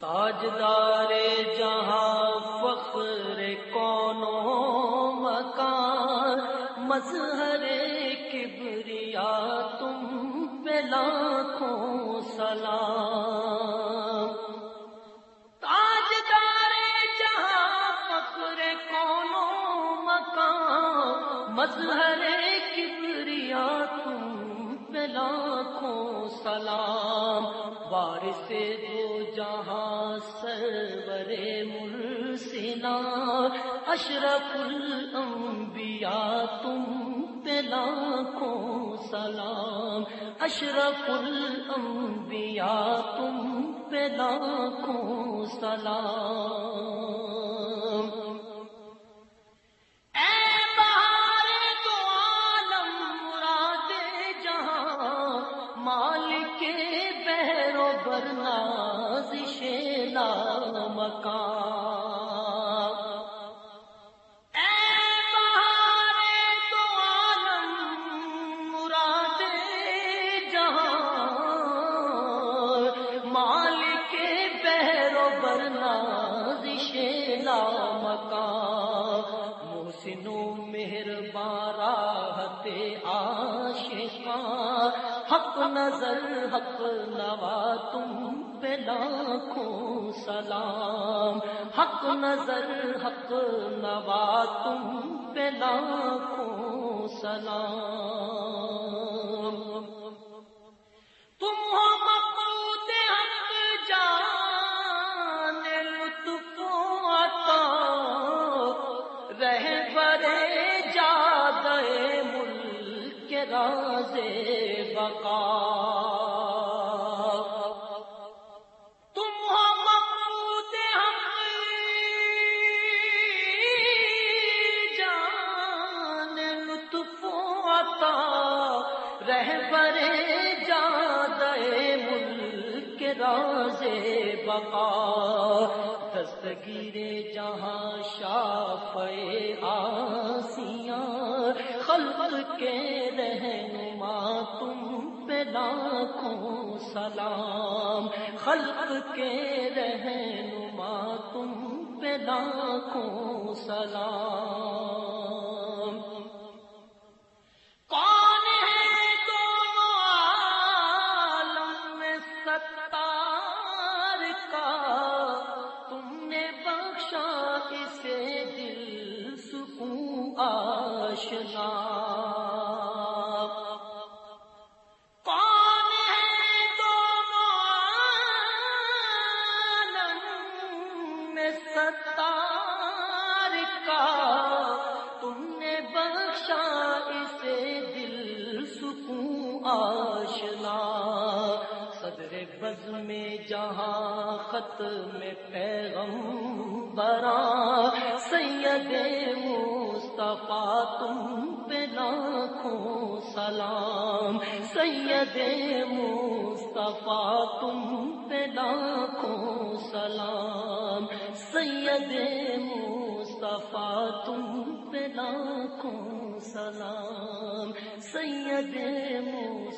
تاجدار جہاں فخر کونو مکان، مظہر کبریا تم پہ لاکھوں سلام۔ تاجدار جہاں فخر کونو مکان، مظہر کبریا تم پہ لاکھوں سلام بارش دو جہاں سرور مرسنا اشرف الانبیاء تم لاکھوں سلام، اشرف الانبیاء تم پہ لاکھوں سلام۔ کے پیرو برنازش لا مکان مالک بہرو برنازش لا حق نظر، حق نوا تم پہ لاکھوں سلام۔ حق نظر، حق نوا تم پہ لاکھوں سلام۔ راز بقا۔ تم ہو مقبوط ہم جان لطف عطا رہ برے جاد ملک راز بقا۔ دستگیر جہاں شاف آسیاں خلق کے رہنما تم پہ لاکھوں سلام خلق کے رہنما تم پہ لاکھوں سلام کون ستار کا؟ تم نے بخشا اسے دل سکون آشنا۔ صدر بز میں جہاں خط میں پیغم برا سید مصطفیٰ تم پہ لاکھوں سلام۔ سید مصطفیٰ تم پہ لاکھوں سلام۔ سید مصطفیٰ تم پہ لاکھوں سلام۔ سید مصطفیٰ